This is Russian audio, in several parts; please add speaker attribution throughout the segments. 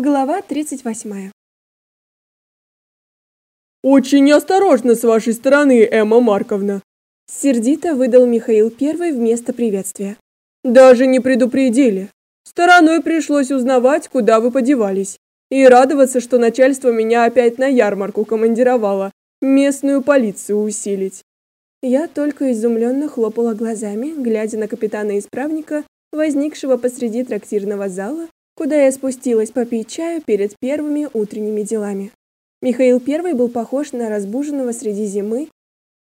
Speaker 1: Глава 38.
Speaker 2: Очень осторожно с вашей стороны, Эмма Марковна,
Speaker 1: сердито выдал Михаил Первый вместо приветствия.
Speaker 2: Даже не предупредили. Стороной пришлось узнавать, куда вы подевались, и радоваться, что начальство меня опять на ярмарку командировало, местную полицию усилить.
Speaker 1: Я только изумленно хлопала глазами, глядя на капитана-исправника, возникшего посреди трактирного зала куда я спустилась попить чаю перед первыми утренними делами. Михаил I был похож на разбуженного среди зимы,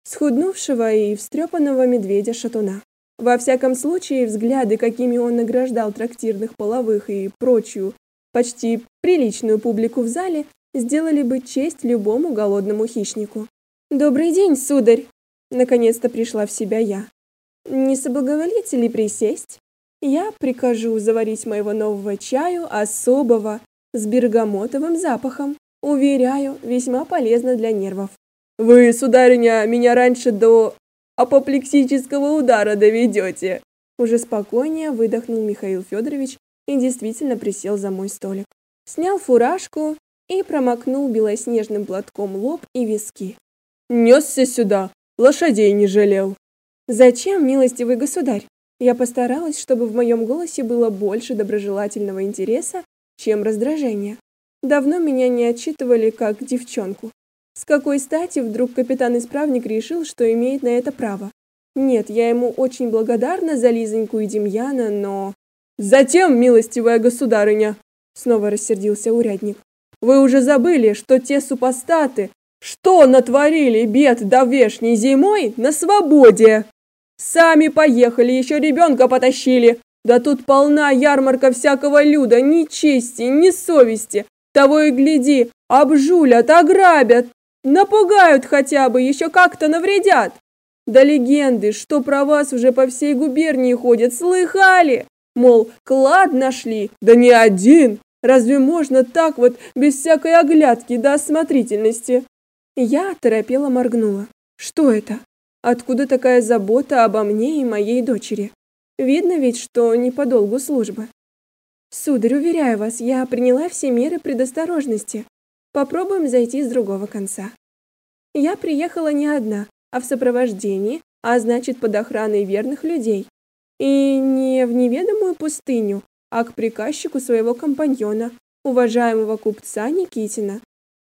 Speaker 1: схуднувшего и встрепанного медведя-шатуна. Во всяком случае, взгляды, какими он награждал трактирных половых и прочую, почти приличную публику в зале, сделали бы честь любому голодному хищнику. «Добрый день, сударь!» Наконец-то пришла в себя я. «Не соблаговолите ли присесть?» Я прикажу заварить моего нового чаю особого с бергамотовым запахом. Уверяю, весьма полезно для нервов.
Speaker 2: Вы, сударыня, меня раньше до апоплексического удара доведете.
Speaker 1: Уже спокойнее выдохнул Михаил Федорович и действительно присел за мой столик. Снял фуражку и промокнул белоснежным платком лоб и виски.
Speaker 2: Несся сюда, лошадей не жалел.
Speaker 1: Зачем, милостивый государь? Я постаралась, чтобы в моем голосе было больше доброжелательного интереса, чем раздражения. Давно меня не отчитывали как девчонку. С какой стати вдруг капитан-исправник решил, что имеет на это право? Нет, я ему очень благодарна за Лизоньку и Демьяна, но
Speaker 2: Затем, милостивая государыня, снова рассердился урядник. Вы уже забыли, что те супостаты, что натворили бед давешней зимой на свободе. Сами поехали, еще ребенка потащили. Да тут полна ярмарка всякого люда, ни чести, ни совести. Того и гляди, обжулят, ограбят, напугают хотя бы, еще как-то навредят. Да легенды, что про вас уже по всей губернии ходят, слыхали? Мол, клад нашли, да не один. Разве можно так вот без всякой оглядки да осмотрительности?
Speaker 1: Я торопела моргнула. Что это? Откуда такая забота обо мне и моей дочери? Видно ведь, что не по долгу службы. Сударь, уверяю вас, я приняла все меры предосторожности. Попробуем зайти с другого конца. Я приехала не одна, а в сопровождении, а значит, под охраной верных людей. И не в неведомую пустыню, а к приказчику своего компаньона, уважаемого купца Никитина.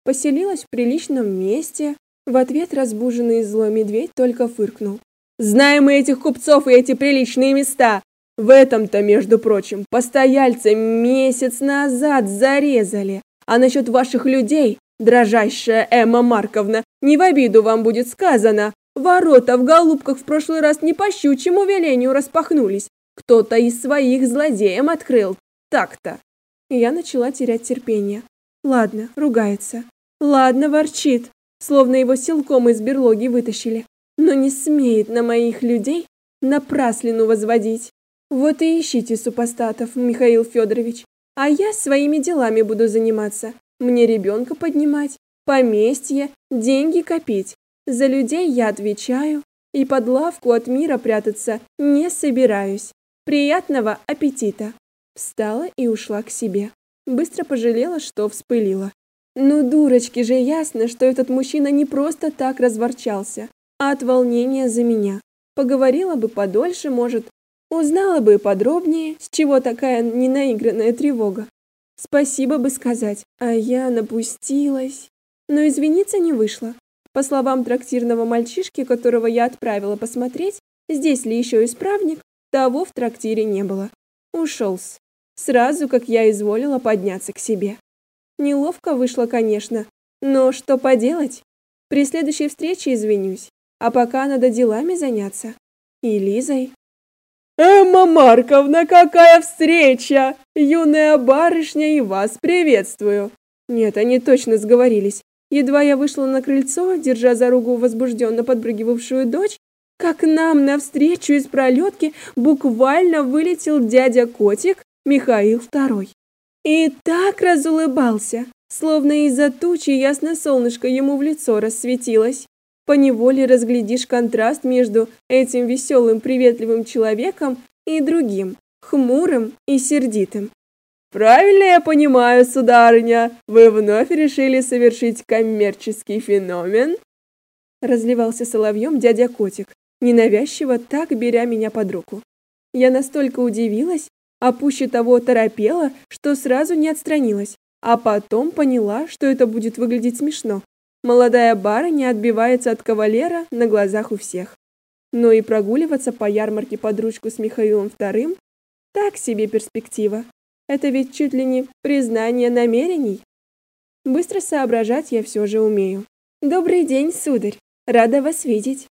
Speaker 1: Поселилась в приличном месте, в ответ разбуженный злой медведь только фыркнул.
Speaker 2: Знаем мы этих купцов и эти приличные места. В этом-то, между прочим, постояльца месяц назад зарезали. А насчет ваших людей, дрожайшая Эмма Марковна, не в обиду вам будет сказано. Ворота в голубках в прошлый раз не по щучьему велению распахнулись. Кто-то из своих злодеям открыл. Так-то.
Speaker 1: Я начала терять терпение. Ладно, ругается. Ладно, ворчит словно его силком из берлоги вытащили, но не смеет на моих людей напраслину возводить. Вот и ищите супостатов, Михаил Федорович, а я своими делами буду заниматься. Мне ребенка поднимать, поместье, деньги копить. За людей я отвечаю и под лавку от мира прятаться не собираюсь. Приятного аппетита. Встала и ушла к себе. Быстро пожалела, что вспылила. Ну, дурочки же ясно, что этот мужчина не просто так разворчался, а от волнения за меня. Поговорила бы подольше, может, узнала бы подробнее, с чего такая ненаигранная тревога. Спасибо бы сказать, а я напустилась. Но извиниться не вышло. По словам трактирного мальчишки, которого я отправила посмотреть, здесь ли еще исправник, того в трактире не было. Ушел Сразу, как я изволила подняться к себе. Неловко вышло, конечно, но что поделать? При следующей встрече извинюсь, а пока надо делами заняться. И Лизой.
Speaker 2: Эмма Марковна, какая встреча! Юная барышня и вас приветствую.
Speaker 1: Нет, они точно сговорились. Едва я вышла на крыльцо, держа за руку возбужденно подбрыгивавшую дочь, как нам навстречу из пролетки буквально вылетел дядя Котик Михаил II. И так разулыбался, словно из-за тучи ясно солнышко ему в лицо рассветилось. По неволе разглядишь контраст между этим веселым, приветливым человеком и другим, хмурым и сердитым.
Speaker 2: Правильно я понимаю, сударыня, вы вновь решили совершить коммерческий феномен? Разливался соловьем дядя Котик, ненавязчиво так беря меня под руку. Я настолько удивилась, а пуще того торопела, что сразу не отстранилась, а потом поняла, что это будет выглядеть смешно. Молодая барыня отбивается от кавалера на глазах у всех. Но и прогуливаться по ярмарке под ручку с Михаилом II так себе перспектива. Это ведь чуть ли не признание намерений. Быстро соображать я все же умею. Добрый день, сударь. Рада вас видеть.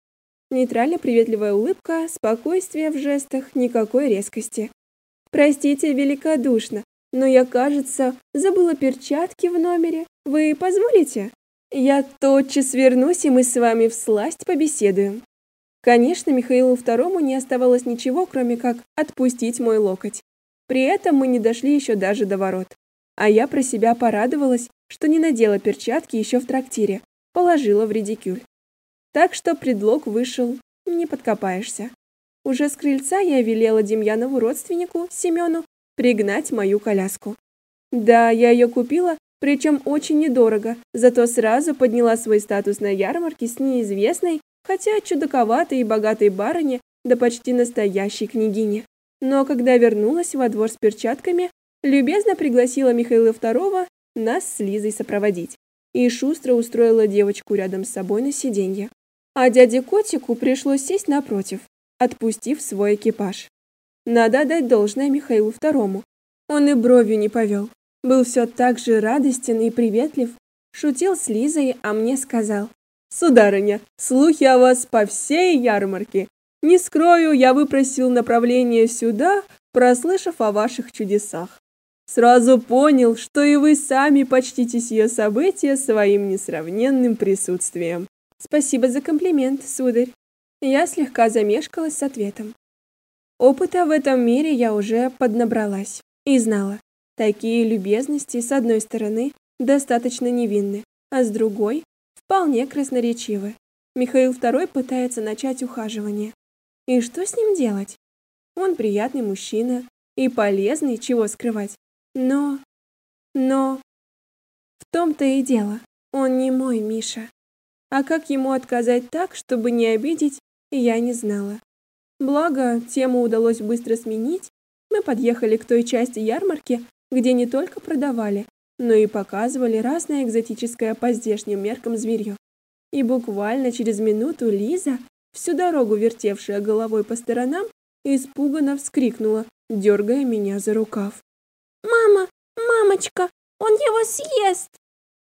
Speaker 2: Нейтрально приветливая улыбка, спокойствие в жестах, никакой резкости. Простите великодушно, но я, кажется, забыла перчатки в номере. Вы позволите? Я тотчас вернусь, и мы с вами всласть побеседуем. Конечно, Михаилу II не оставалось ничего, кроме как отпустить мой локоть. При этом мы не дошли еще даже до ворот. А я про себя порадовалась, что не надела перчатки еще в трактире, положила в редикюль. Так что предлог вышел, не подкопаешься. Уже с крыльца я велела Демьянову родственнику, Семену, пригнать мою коляску. Да, я ее купила, причем очень недорого, зато сразу подняла свой статус на ярмарке с неизвестной, хотя чудаковатой и богатой барыне, да почти настоящей княгине. Но когда вернулась во двор с перчатками, любезно пригласила Михаила II нас с Лизой сопроводить и шустро устроила девочку рядом с собой на сиденье. А дяде Котику пришлось сесть напротив, отпустив свой экипаж. Надо отдать должное Михаилу II. Он и бровью не повел. Был все так же радостен и приветлив, шутил с Лизой, а мне сказал: "Сударыня, слухи о вас по всей ярмарке. Не скрою, я выпросил направление сюда, прослышав о ваших чудесах. Сразу понял, что и вы сами почтите сие событие своим несравненным присутствием. Спасибо за комплимент, сударь. Я слегка замешкалась с ответом. Опыта в этом мире я уже поднабралась и знала, такие любезности с одной стороны достаточно невинны, а с другой вполне красноречивы. Михаил II пытается начать ухаживание. И что с ним делать? Он приятный мужчина и полезный, чего скрывать. Но но в том-то и дело. Он не мой Миша. А как ему отказать так, чтобы не обидеть, я не знала. Благо, тему удалось быстро сменить. Мы подъехали к той части ярмарки, где не только продавали, но и показывали разное экзотическое по здешним меркам зверье. И буквально через минуту Лиза, всю дорогу вертевшая головой по сторонам, испуганно вскрикнула, дергая меня за рукав.
Speaker 3: «Мама! Мамочка! Он его съест!»